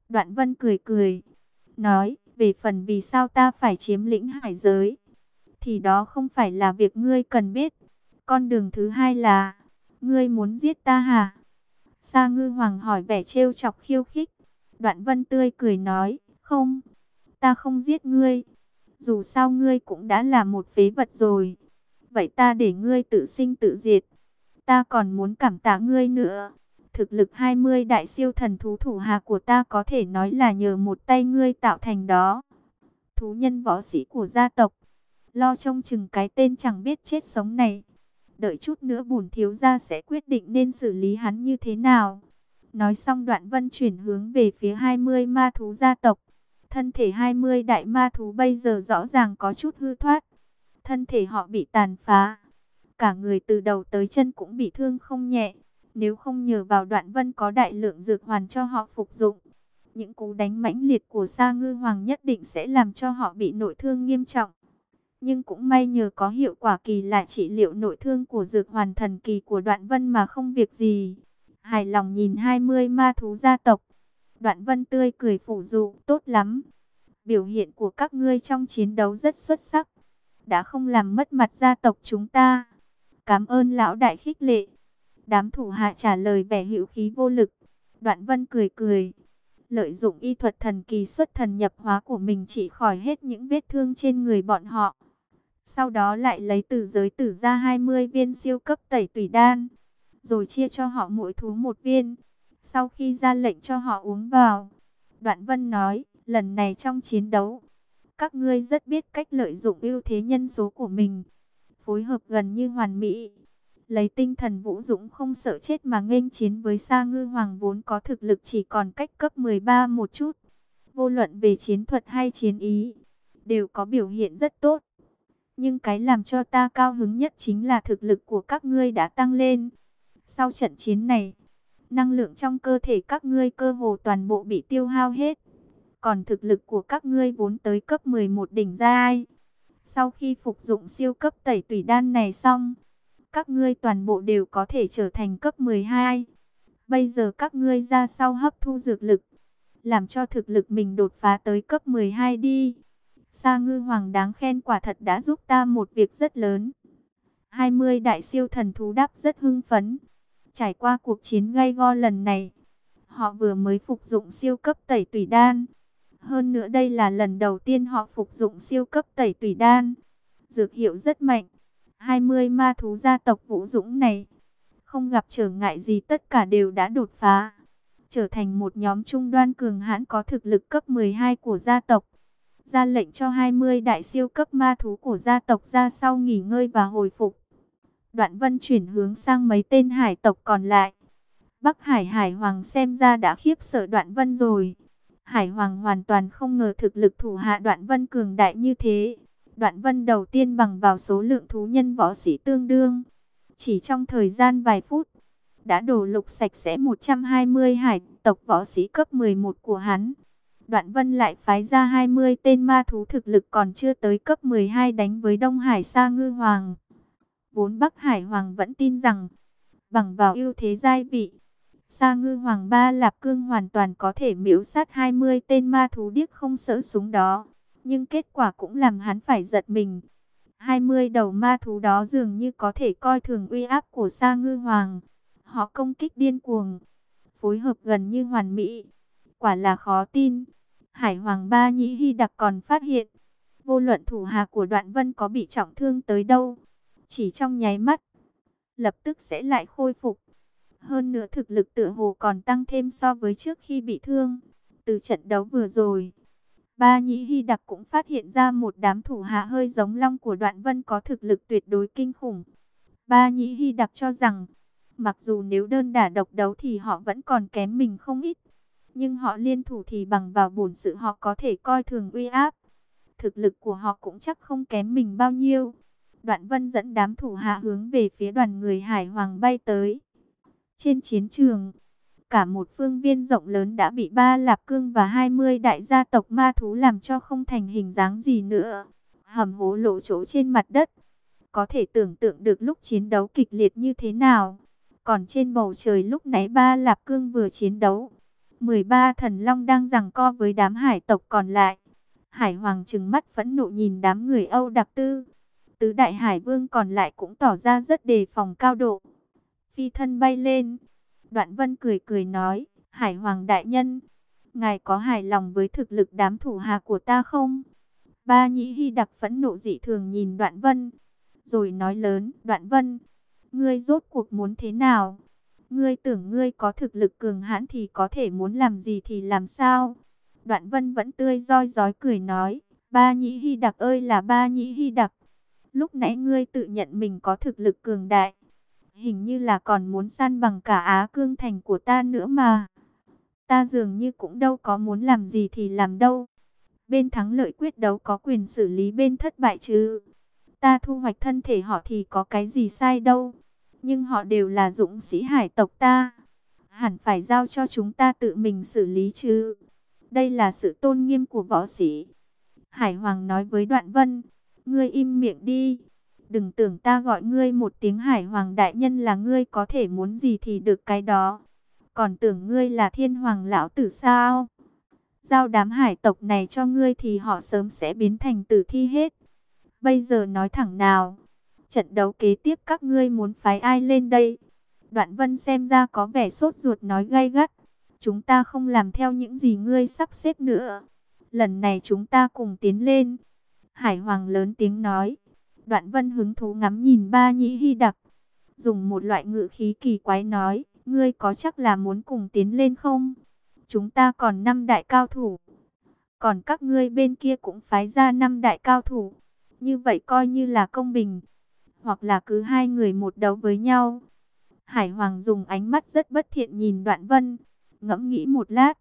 Đoạn vân cười cười, nói, về phần vì sao ta phải chiếm lĩnh hải giới, thì đó không phải là việc ngươi cần biết. Con đường thứ hai là, ngươi muốn giết ta hả? Sa ngư hoàng hỏi vẻ trêu chọc khiêu khích. Đoạn vân tươi cười nói, không, ta không giết ngươi. Dù sao ngươi cũng đã là một phế vật rồi vậy ta để ngươi tự sinh tự diệt. Ta còn muốn cảm tạ ngươi nữa. Thực lực 20 đại siêu thần thú thủ hạ của ta có thể nói là nhờ một tay ngươi tạo thành đó. Thú nhân võ sĩ của gia tộc. Lo trông chừng cái tên chẳng biết chết sống này. Đợi chút nữa bùn thiếu gia sẽ quyết định nên xử lý hắn như thế nào. Nói xong đoạn vân chuyển hướng về phía 20 ma thú gia tộc. Thân thể 20 đại ma thú bây giờ rõ ràng có chút hư thoát thân thể họ bị tàn phá. Cả người từ đầu tới chân cũng bị thương không nhẹ. Nếu không nhờ vào đoạn vân có đại lượng dược hoàn cho họ phục dụng, những cú đánh mãnh liệt của Sa Ngư Hoàng nhất định sẽ làm cho họ bị nội thương nghiêm trọng. Nhưng cũng may nhờ có hiệu quả kỳ lạ trị liệu nội thương của dược hoàn thần kỳ của đoạn vân mà không việc gì. Hài lòng nhìn 20 ma thú gia tộc. Đoạn vân tươi cười phủ dụ, tốt lắm. Biểu hiện của các ngươi trong chiến đấu rất xuất sắc đã không làm mất mặt gia tộc chúng ta. Cảm ơn lão đại khích lệ. Đám thủ hạ trả lời vẻ hữu khí vô lực. Đoạn vân cười cười. Lợi dụng y thuật thần kỳ xuất thần nhập hóa của mình chỉ khỏi hết những vết thương trên người bọn họ. Sau đó lại lấy từ giới tử ra 20 viên siêu cấp tẩy tùy đan. Rồi chia cho họ mỗi thú một viên. Sau khi ra lệnh cho họ uống vào. Đoạn vân nói, lần này trong chiến đấu, các ngươi rất biết cách lợi dụng ưu thế nhân số của mình. Phối hợp gần như hoàn mỹ. Lấy tinh thần vũ dũng không sợ chết mà nghênh chiến với Sa Ngư Hoàng vốn có thực lực chỉ còn cách cấp 13 một chút. Vô luận về chiến thuật hay chiến ý, đều có biểu hiện rất tốt. Nhưng cái làm cho ta cao hứng nhất chính là thực lực của các ngươi đã tăng lên. Sau trận chiến này, năng lượng trong cơ thể các ngươi cơ hồ toàn bộ bị tiêu hao hết. Còn thực lực của các ngươi vốn tới cấp 11 đỉnh giai. Sau khi phục dụng siêu cấp tẩy tủy đan này xong, các ngươi toàn bộ đều có thể trở thành cấp 12. Bây giờ các ngươi ra sau hấp thu dược lực, làm cho thực lực mình đột phá tới cấp 12 đi. Sa ngư hoàng đáng khen quả thật đã giúp ta một việc rất lớn. 20 đại siêu thần thú đáp rất hưng phấn. Trải qua cuộc chiến gay go lần này, họ vừa mới phục dụng siêu cấp tẩy tủy đan. Hơn nữa đây là lần đầu tiên họ phục dụng siêu cấp tẩy tủy đan. Dược hiệu rất mạnh. 20 ma thú gia tộc Vũ Dũng này, không gặp trở ngại gì tất cả đều đã đột phá. Trở thành một nhóm trung đoan cường hãn có thực lực cấp 12 của gia tộc. Ra lệnh cho 20 đại siêu cấp ma thú của gia tộc ra sau nghỉ ngơi và hồi phục. Đoạn vân chuyển hướng sang mấy tên hải tộc còn lại. Bắc Hải Hải Hoàng xem ra đã khiếp sợ Đoạn Vân rồi. Hải Hoàng hoàn toàn không ngờ thực lực thủ hạ Đoạn Vân cường đại như thế. Đoạn Vân đầu tiên bằng vào số lượng thú nhân võ sĩ tương đương. Chỉ trong thời gian vài phút, đã đổ lục sạch sẽ 120 hải tộc võ sĩ cấp 11 của hắn. Đoạn Vân lại phái ra 20 tên ma thú thực lực còn chưa tới cấp 12 đánh với Đông Hải Sa Ngư Hoàng. Vốn Bắc Hải Hoàng vẫn tin rằng, bằng vào ưu thế giai vị, Sa Ngư Hoàng Ba Lạp Cương hoàn toàn có thể miễu sát 20 tên ma thú điếc không sợ súng đó. Nhưng kết quả cũng làm hắn phải giật mình. 20 đầu ma thú đó dường như có thể coi thường uy áp của Sa Ngư Hoàng. Họ công kích điên cuồng, phối hợp gần như hoàn mỹ. Quả là khó tin. Hải Hoàng Ba Nhĩ Hy Đặc còn phát hiện, vô luận thủ hạ của Đoạn Vân có bị trọng thương tới đâu, chỉ trong nháy mắt, lập tức sẽ lại khôi phục. Hơn nữa thực lực tựa hồ còn tăng thêm so với trước khi bị thương. Từ trận đấu vừa rồi, Ba Nhĩ Hy Đặc cũng phát hiện ra một đám thủ hạ hơi giống long của Đoạn Vân có thực lực tuyệt đối kinh khủng. Ba Nhĩ Hy Đặc cho rằng, mặc dù nếu đơn đả độc đấu thì họ vẫn còn kém mình không ít. Nhưng họ liên thủ thì bằng vào bổn sự họ có thể coi thường uy áp. Thực lực của họ cũng chắc không kém mình bao nhiêu. Đoạn Vân dẫn đám thủ hạ hướng về phía đoàn người Hải Hoàng bay tới. Trên chiến trường, cả một phương viên rộng lớn đã bị ba lạp cương và 20 đại gia tộc ma thú làm cho không thành hình dáng gì nữa. Hầm hố lộ chỗ trên mặt đất. Có thể tưởng tượng được lúc chiến đấu kịch liệt như thế nào. Còn trên bầu trời lúc nãy ba lạp cương vừa chiến đấu. 13 thần long đang giằng co với đám hải tộc còn lại. Hải hoàng trừng mắt phẫn nộ nhìn đám người Âu đặc tư. Tứ đại hải vương còn lại cũng tỏ ra rất đề phòng cao độ. Phi thân bay lên. Đoạn vân cười cười nói, Hải Hoàng Đại Nhân, ngài có hài lòng với thực lực đám thủ hạ của ta không? Ba Nhĩ Hy đặc phẫn nộ dị thường nhìn Đoạn Vân, rồi nói lớn, Đoạn Vân, ngươi rốt cuộc muốn thế nào? Ngươi tưởng ngươi có thực lực cường hãn thì có thể muốn làm gì thì làm sao? Đoạn Vân vẫn tươi roi rói cười nói, Ba Nhĩ Hy đặc ơi là Ba Nhĩ Hy đặc, lúc nãy ngươi tự nhận mình có thực lực cường đại hình như là còn muốn săn bằng cả Á Cương Thành của ta nữa mà. Ta dường như cũng đâu có muốn làm gì thì làm đâu. Bên thắng lợi quyết đấu có quyền xử lý bên thất bại chứ. Ta thu hoạch thân thể họ thì có cái gì sai đâu. Nhưng họ đều là dũng sĩ hải tộc ta. Hẳn phải giao cho chúng ta tự mình xử lý chứ. Đây là sự tôn nghiêm của võ sĩ. Hải Hoàng nói với Đoạn Vân. Ngươi im miệng đi. Đừng tưởng ta gọi ngươi một tiếng hải hoàng đại nhân là ngươi có thể muốn gì thì được cái đó. Còn tưởng ngươi là thiên hoàng lão tử sao? Giao đám hải tộc này cho ngươi thì họ sớm sẽ biến thành tử thi hết. Bây giờ nói thẳng nào. Trận đấu kế tiếp các ngươi muốn phái ai lên đây? Đoạn vân xem ra có vẻ sốt ruột nói gay gắt. Chúng ta không làm theo những gì ngươi sắp xếp nữa. Lần này chúng ta cùng tiến lên. Hải Hoàng lớn tiếng nói. Đoạn vân hứng thú ngắm nhìn ba nhĩ hy đặc. Dùng một loại ngự khí kỳ quái nói, ngươi có chắc là muốn cùng tiến lên không? Chúng ta còn năm đại cao thủ. Còn các ngươi bên kia cũng phái ra năm đại cao thủ. Như vậy coi như là công bình. Hoặc là cứ hai người một đấu với nhau. Hải Hoàng dùng ánh mắt rất bất thiện nhìn Đoạn Vân. Ngẫm nghĩ một lát.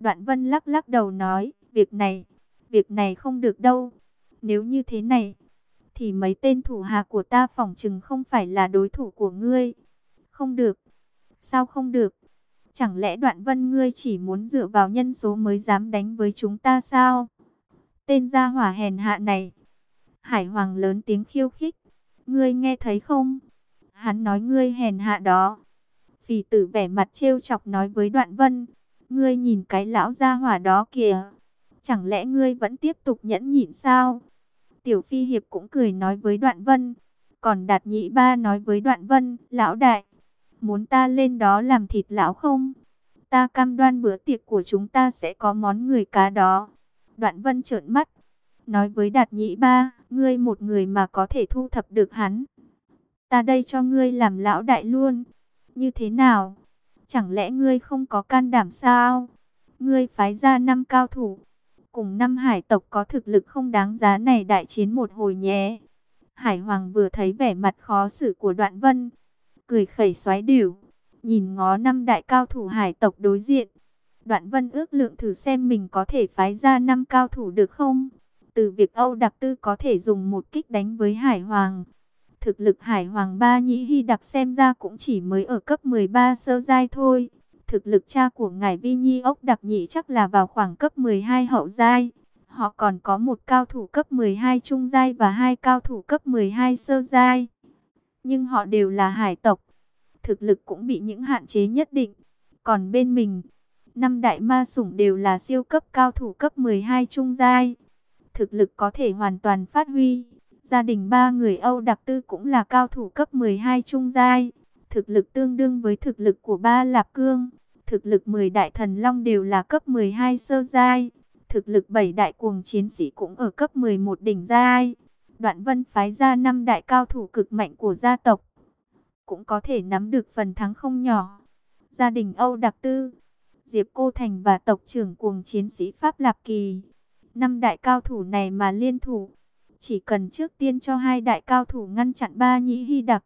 Đoạn Vân lắc lắc đầu nói, việc này, việc này không được đâu. Nếu như thế này, thì mấy tên thủ hạ của ta phỏng chừng không phải là đối thủ của ngươi. Không được. Sao không được? Chẳng lẽ đoạn vân ngươi chỉ muốn dựa vào nhân số mới dám đánh với chúng ta sao? Tên gia hỏa hèn hạ này. Hải Hoàng lớn tiếng khiêu khích. Ngươi nghe thấy không? Hắn nói ngươi hèn hạ đó. Phỉ tử vẻ mặt trêu chọc nói với đoạn vân. Ngươi nhìn cái lão gia hỏa đó kìa. Chẳng lẽ ngươi vẫn tiếp tục nhẫn nhịn sao? Tiểu Phi Hiệp cũng cười nói với đoạn vân. Còn Đạt Nhị Ba nói với đoạn vân. Lão đại, muốn ta lên đó làm thịt lão không? Ta cam đoan bữa tiệc của chúng ta sẽ có món người cá đó. Đoạn vân trợn mắt, nói với Đạt Nhị Ba, ngươi một người mà có thể thu thập được hắn. Ta đây cho ngươi làm lão đại luôn. Như thế nào? Chẳng lẽ ngươi không có can đảm sao? Ngươi phái ra năm cao thủ. Cùng năm hải tộc có thực lực không đáng giá này đại chiến một hồi nhé. Hải Hoàng vừa thấy vẻ mặt khó xử của đoạn vân. Cười khẩy xoáy điểu. Nhìn ngó năm đại cao thủ hải tộc đối diện. Đoạn vân ước lượng thử xem mình có thể phái ra năm cao thủ được không? Từ việc Âu Đặc Tư có thể dùng một kích đánh với Hải Hoàng. Thực lực Hải Hoàng Ba Nhĩ Hy Đặc xem ra cũng chỉ mới ở cấp 13 sơ giai thôi. Thực lực cha của Ngài Vi Nhi ốc đặc nhị chắc là vào khoảng cấp 12 hậu giai. Họ còn có một cao thủ cấp 12 trung giai và hai cao thủ cấp 12 sơ giai. Nhưng họ đều là hải tộc. Thực lực cũng bị những hạn chế nhất định. Còn bên mình, năm đại ma sủng đều là siêu cấp cao thủ cấp 12 trung giai. Thực lực có thể hoàn toàn phát huy. Gia đình ba người Âu Đặc Tư cũng là cao thủ cấp 12 trung giai. Thực lực tương đương với thực lực của ba Lạp Cương. Thực lực 10 đại thần long đều là cấp 12 sơ giai. Thực lực 7 đại cuồng chiến sĩ cũng ở cấp 11 đỉnh giai. Đoạn vân phái ra năm đại cao thủ cực mạnh của gia tộc. Cũng có thể nắm được phần thắng không nhỏ. Gia đình Âu Đặc Tư, Diệp Cô Thành và tộc trưởng cuồng chiến sĩ Pháp Lạp Kỳ. Năm đại cao thủ này mà liên thủ. Chỉ cần trước tiên cho hai đại cao thủ ngăn chặn ba nhĩ hy đặc.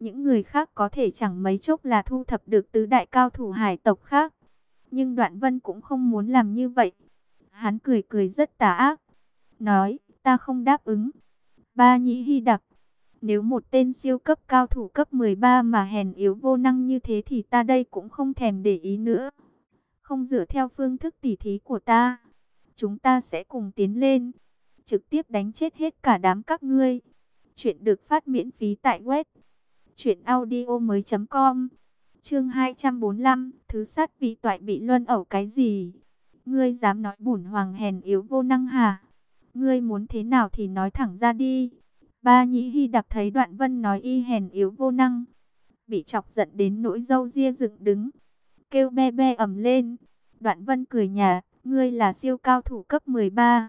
Những người khác có thể chẳng mấy chốc là thu thập được tứ đại cao thủ hải tộc khác. Nhưng Đoạn Vân cũng không muốn làm như vậy. Hắn cười cười rất tà ác. Nói, ta không đáp ứng. Ba nhĩ hy đặc. Nếu một tên siêu cấp cao thủ cấp 13 mà hèn yếu vô năng như thế thì ta đây cũng không thèm để ý nữa. Không dựa theo phương thức tỉ thí của ta. Chúng ta sẽ cùng tiến lên. Trực tiếp đánh chết hết cả đám các ngươi. Chuyện được phát miễn phí tại web truyệnaudio mới .com. Chương 245 Thứ sát vị toại bị luân ẩu cái gì? Ngươi dám nói bổn hoàng hèn yếu vô năng hả? Ngươi muốn thế nào thì nói thẳng ra đi. Ba nhĩ hy đặc thấy đoạn vân nói y hèn yếu vô năng. Bị chọc giận đến nỗi dâu ria dựng đứng. Kêu be be ẩm lên. Đoạn vân cười nhạt. Ngươi là siêu cao thủ cấp 13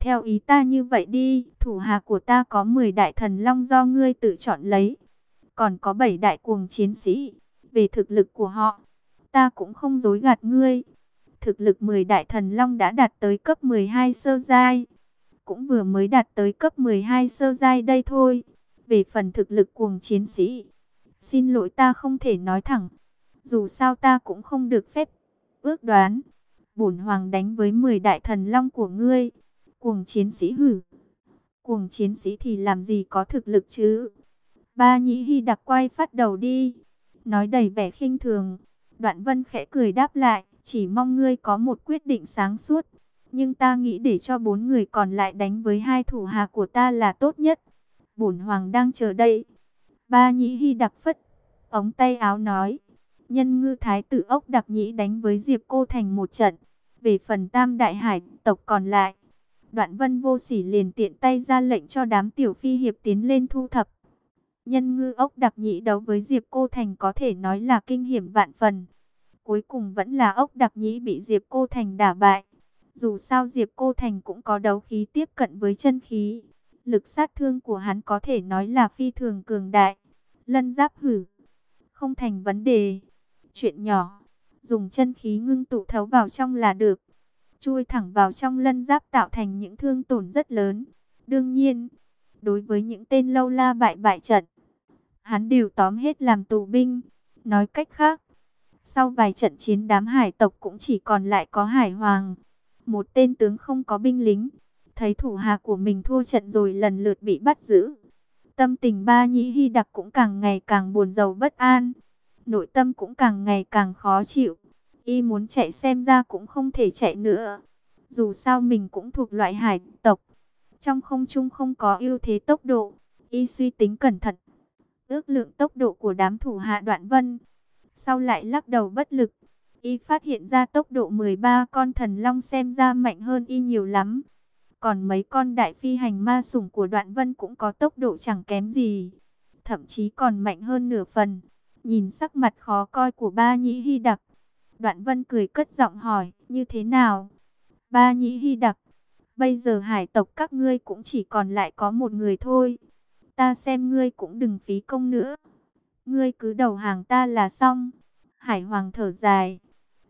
Theo ý ta như vậy đi Thủ hạ của ta có 10 đại thần long do ngươi tự chọn lấy còn có bảy đại cuồng chiến sĩ. Về thực lực của họ, ta cũng không dối gạt ngươi. Thực lực 10 đại thần long đã đạt tới cấp 12 sơ giai. Cũng vừa mới đạt tới cấp 12 sơ giai đây thôi. Về phần thực lực cuồng chiến sĩ, xin lỗi ta không thể nói thẳng. Dù sao ta cũng không được phép ước đoán. Bổn hoàng đánh với 10 đại thần long của ngươi. Cuồng chiến sĩ hử. Cuồng chiến sĩ thì làm gì có thực lực chứ? Ba nhĩ hy đặc quay phát đầu đi. Nói đầy vẻ khinh thường. Đoạn vân khẽ cười đáp lại. Chỉ mong ngươi có một quyết định sáng suốt. Nhưng ta nghĩ để cho bốn người còn lại đánh với hai thủ hạ của ta là tốt nhất. Bổn hoàng đang chờ đây. Ba nhĩ hy đặc phất. Ống tay áo nói. Nhân ngư thái tử ốc đặc nhĩ đánh với Diệp Cô Thành một trận. Về phần tam đại hải, tộc còn lại. Đoạn vân vô sỉ liền tiện tay ra lệnh cho đám tiểu phi hiệp tiến lên thu thập. Nhân ngư ốc đặc nhĩ đấu với Diệp Cô Thành có thể nói là kinh hiểm vạn phần. Cuối cùng vẫn là ốc đặc nhĩ bị Diệp Cô Thành đả bại. Dù sao Diệp Cô Thành cũng có đấu khí tiếp cận với chân khí. Lực sát thương của hắn có thể nói là phi thường cường đại. Lân giáp hử. Không thành vấn đề. Chuyện nhỏ. Dùng chân khí ngưng tụ thấu vào trong là được. Chui thẳng vào trong lân giáp tạo thành những thương tổn rất lớn. Đương nhiên, đối với những tên lâu la bại bại trận, hắn đều tóm hết làm tù binh. Nói cách khác, sau vài trận chiến đám hải tộc cũng chỉ còn lại có hải hoàng. Một tên tướng không có binh lính, thấy thủ hạ của mình thua trận rồi lần lượt bị bắt giữ. Tâm tình ba nhĩ hy đặc cũng càng ngày càng buồn giàu bất an nội tâm cũng càng ngày càng khó chịu. Y muốn chạy xem ra cũng không thể chạy nữa. Dù sao mình cũng thuộc loại hải tộc. Trong không trung không có ưu thế tốc độ. Y suy tính cẩn thận. Ước lượng tốc độ của đám thủ hạ đoạn vân. Sau lại lắc đầu bất lực. Y phát hiện ra tốc độ 13 con thần long xem ra mạnh hơn Y nhiều lắm. Còn mấy con đại phi hành ma sủng của đoạn vân cũng có tốc độ chẳng kém gì. Thậm chí còn mạnh hơn nửa phần. Nhìn sắc mặt khó coi của ba nhĩ hy đặc. Đoạn vân cười cất giọng hỏi, như thế nào? Ba nhĩ hy đặc, bây giờ hải tộc các ngươi cũng chỉ còn lại có một người thôi. Ta xem ngươi cũng đừng phí công nữa. Ngươi cứ đầu hàng ta là xong. Hải hoàng thở dài.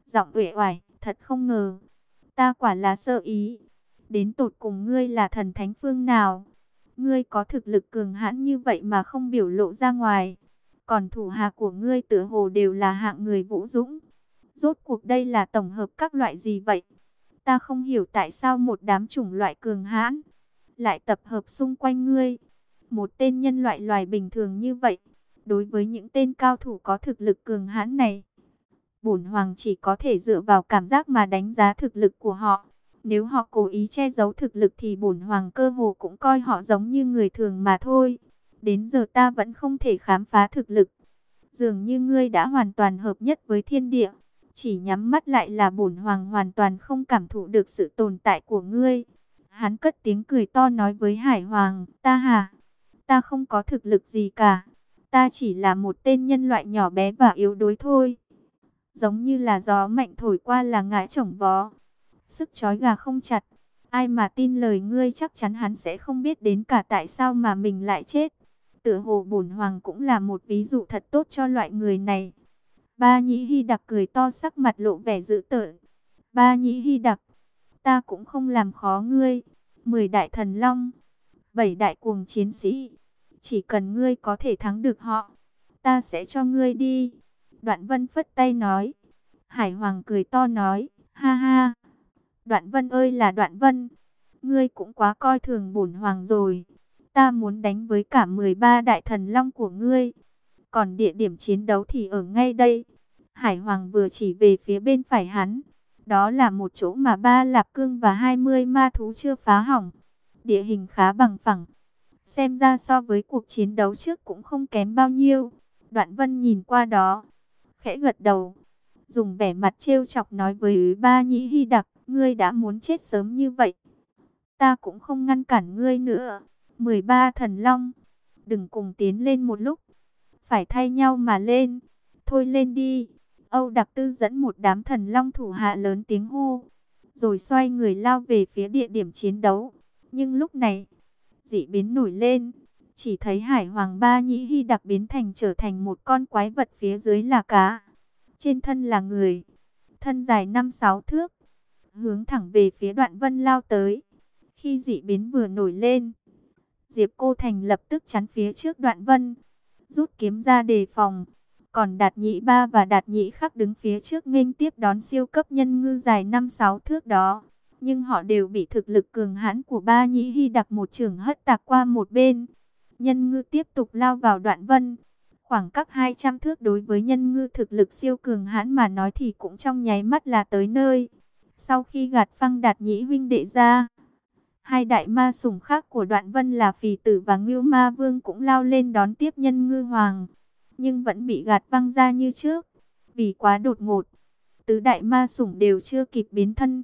Giọng uể oải, thật không ngờ. Ta quả là sơ ý. Đến tột cùng ngươi là thần thánh phương nào? Ngươi có thực lực cường hãn như vậy mà không biểu lộ ra ngoài. Còn thủ hạ của ngươi tựa hồ đều là hạng người vũ dũng. Rốt cuộc đây là tổng hợp các loại gì vậy? Ta không hiểu tại sao một đám chủng loại cường hãn lại tập hợp xung quanh ngươi. Một tên nhân loại loài bình thường như vậy, đối với những tên cao thủ có thực lực cường hãn này, bổn hoàng chỉ có thể dựa vào cảm giác mà đánh giá thực lực của họ. Nếu họ cố ý che giấu thực lực thì bổn hoàng cơ hồ cũng coi họ giống như người thường mà thôi. Đến giờ ta vẫn không thể khám phá thực lực. Dường như ngươi đã hoàn toàn hợp nhất với thiên địa. Chỉ nhắm mắt lại là bổn hoàng hoàn toàn không cảm thụ được sự tồn tại của ngươi. Hắn cất tiếng cười to nói với Hải Hoàng, ta hà, ta không có thực lực gì cả. Ta chỉ là một tên nhân loại nhỏ bé và yếu đuối thôi. Giống như là gió mạnh thổi qua là ngã chổng vó. Sức chói gà không chặt. Ai mà tin lời ngươi chắc chắn hắn sẽ không biết đến cả tại sao mà mình lại chết. Tựa hồ bổn hoàng cũng là một ví dụ thật tốt cho loại người này. Ba nhĩ hy đặc cười to sắc mặt lộ vẻ dữ tợn. Ba nhĩ hy đặc, ta cũng không làm khó ngươi. Mười đại thần long, bảy đại cuồng chiến sĩ. Chỉ cần ngươi có thể thắng được họ, ta sẽ cho ngươi đi. Đoạn vân phất tay nói. Hải Hoàng cười to nói, ha ha. Đoạn vân ơi là đoạn vân, ngươi cũng quá coi thường bổn hoàng rồi. Ta muốn đánh với cả 13 đại thần long của ngươi. Còn địa điểm chiến đấu thì ở ngay đây. Hải Hoàng vừa chỉ về phía bên phải hắn. Đó là một chỗ mà ba lạp cương và 20 ma thú chưa phá hỏng. Địa hình khá bằng phẳng. Xem ra so với cuộc chiến đấu trước cũng không kém bao nhiêu. Đoạn vân nhìn qua đó. Khẽ gật đầu. Dùng vẻ mặt trêu chọc nói với ba nhĩ hy đặc. Ngươi đã muốn chết sớm như vậy. Ta cũng không ngăn cản ngươi nữa. 13 thần long. Đừng cùng tiến lên một lúc. Phải thay nhau mà lên. Thôi lên đi. Âu Đặc Tư dẫn một đám thần long thủ hạ lớn tiếng hô. Rồi xoay người lao về phía địa điểm chiến đấu. Nhưng lúc này, dị biến nổi lên. Chỉ thấy hải hoàng ba nhĩ hy đặc biến thành trở thành một con quái vật phía dưới là cá. Trên thân là người. Thân dài 5-6 thước. Hướng thẳng về phía đoạn vân lao tới. Khi dị biến vừa nổi lên. Diệp Cô Thành lập tức chắn phía trước đoạn vân. Rút kiếm ra đề phòng. Còn Đạt nhị Ba và Đạt nhị Khắc đứng phía trước nghênh tiếp đón siêu cấp nhân ngư dài 5-6 thước đó. Nhưng họ đều bị thực lực cường hãn của ba Nhĩ Hy đặc một trường hất tạc qua một bên. Nhân ngư tiếp tục lao vào đoạn vân. Khoảng cách 200 thước đối với nhân ngư thực lực siêu cường hãn mà nói thì cũng trong nháy mắt là tới nơi. Sau khi gạt phăng Đạt Nhĩ huynh đệ ra, hai đại ma sủng khác của đoạn vân là Phì Tử và Ngưu Ma Vương cũng lao lên đón tiếp nhân ngư hoàng nhưng vẫn bị gạt văng ra như trước. Vì quá đột ngột, tứ đại ma sủng đều chưa kịp biến thân,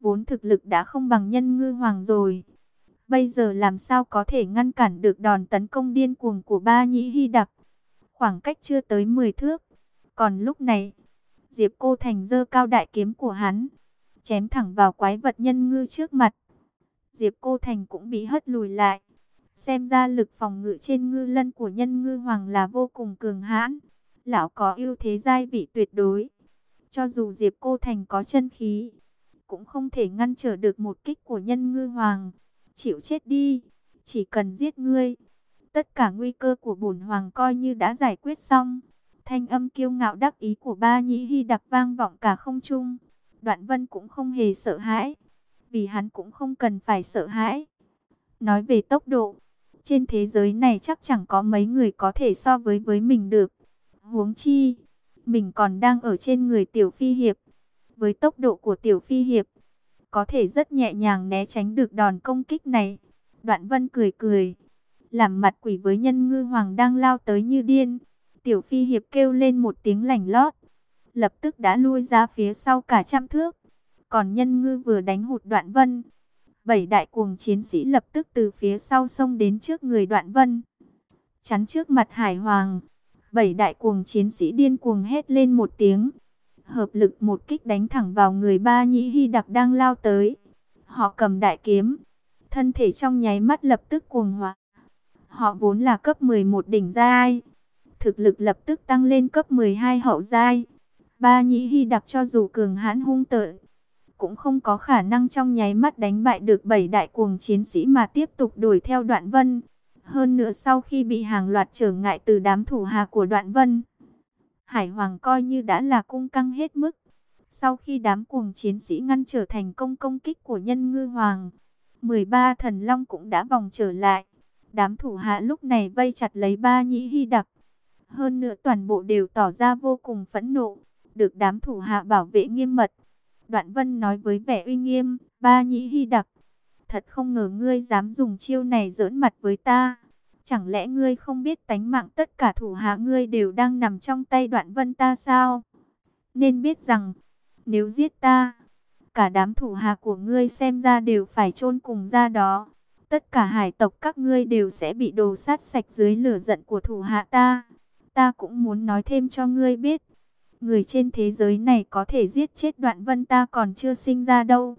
vốn thực lực đã không bằng nhân ngư hoàng rồi. Bây giờ làm sao có thể ngăn cản được đòn tấn công điên cuồng của ba nhĩ hy đặc. Khoảng cách chưa tới 10 thước. Còn lúc này, Diệp Cô Thành dơ cao đại kiếm của hắn, chém thẳng vào quái vật nhân ngư trước mặt. Diệp Cô Thành cũng bị hất lùi lại. Xem ra lực phòng ngự trên ngư lân của nhân ngư hoàng là vô cùng cường hãn. Lão có ưu thế giai vị tuyệt đối. Cho dù Diệp Cô Thành có chân khí, cũng không thể ngăn trở được một kích của nhân ngư hoàng. Chịu chết đi, chỉ cần giết ngươi. Tất cả nguy cơ của bổn hoàng coi như đã giải quyết xong. Thanh âm kiêu ngạo đắc ý của ba nhĩ hy đặc vang vọng cả không trung. Đoạn vân cũng không hề sợ hãi. Vì hắn cũng không cần phải sợ hãi. Nói về tốc độ, trên thế giới này chắc chẳng có mấy người có thể so với với mình được. Huống chi, mình còn đang ở trên người Tiểu Phi Hiệp. Với tốc độ của Tiểu Phi Hiệp, có thể rất nhẹ nhàng né tránh được đòn công kích này. Đoạn Vân cười cười, làm mặt quỷ với nhân ngư hoàng đang lao tới như điên. Tiểu Phi Hiệp kêu lên một tiếng lảnh lót, lập tức đã lui ra phía sau cả trăm thước. Còn nhân ngư vừa đánh hụt Đoạn Vân, bảy đại cuồng chiến sĩ lập tức từ phía sau sông đến trước người Đoạn Vân. Chắn trước mặt Hải Hoàng, bảy đại cuồng chiến sĩ điên cuồng hét lên một tiếng. Hợp lực một kích đánh thẳng vào người ba nhĩ hy đặc đang lao tới. Họ cầm đại kiếm, thân thể trong nháy mắt lập tức cuồng hóa. Họ vốn là cấp 11 đỉnh giai, thực lực lập tức tăng lên cấp 12 hậu giai. Ba nhĩ hy đặc cho dù cường hãn hung tợn, cũng không có khả năng trong nháy mắt đánh bại được bảy đại cuồng chiến sĩ mà tiếp tục đuổi theo đoạn vân. Hơn nữa sau khi bị hàng loạt trở ngại từ đám thủ hạ của đoạn vân, Hải Hoàng coi như đã là cung căng hết mức. Sau khi đám cuồng chiến sĩ ngăn trở thành công công kích của nhân ngư Hoàng, 13 thần long cũng đã vòng trở lại. Đám thủ hạ lúc này vây chặt lấy ba nhĩ hy đặc. Hơn nữa toàn bộ đều tỏ ra vô cùng phẫn nộ, được đám thủ hạ bảo vệ nghiêm mật. Đoạn Vân nói với vẻ uy nghiêm, ba nhĩ hy đặc. Thật không ngờ ngươi dám dùng chiêu này giỡn mặt với ta. Chẳng lẽ ngươi không biết tánh mạng tất cả thủ hạ ngươi đều đang nằm trong tay đoạn vân ta sao? Nên biết rằng, nếu giết ta, cả đám thủ hạ của ngươi xem ra đều phải chôn cùng ra đó. Tất cả hải tộc các ngươi đều sẽ bị đồ sát sạch dưới lửa giận của thủ hạ ta. Ta cũng muốn nói thêm cho ngươi biết, người trên thế giới này có thể giết chết đoạn vân ta còn chưa sinh ra đâu.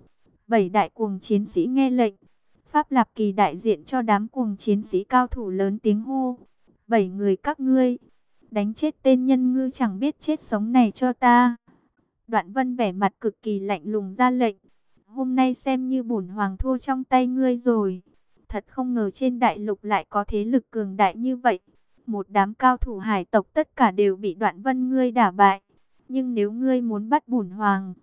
Bảy đại cuồng chiến sĩ nghe lệnh. Pháp Lạp Kỳ đại diện cho đám cuồng chiến sĩ cao thủ lớn tiếng hô. Bảy người các ngươi, đánh chết tên nhân ngư chẳng biết chết sống này cho ta. Đoạn vân vẻ mặt cực kỳ lạnh lùng ra lệnh. Hôm nay xem như bổn hoàng thua trong tay ngươi rồi. Thật không ngờ trên đại lục lại có thế lực cường đại như vậy. Một đám cao thủ hải tộc tất cả đều bị đoạn vân ngươi đả bại. Nhưng nếu ngươi muốn bắt bổn hoàng,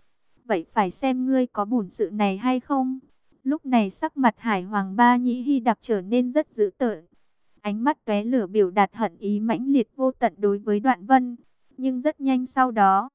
vậy phải xem ngươi có bổn sự này hay không. Lúc này sắc mặt hải hoàng ba nhĩ hy đặc trở nên rất dữ tợn. Ánh mắt tóe lửa biểu đạt hận ý mãnh liệt vô tận đối với đoạn vân. Nhưng rất nhanh sau đó,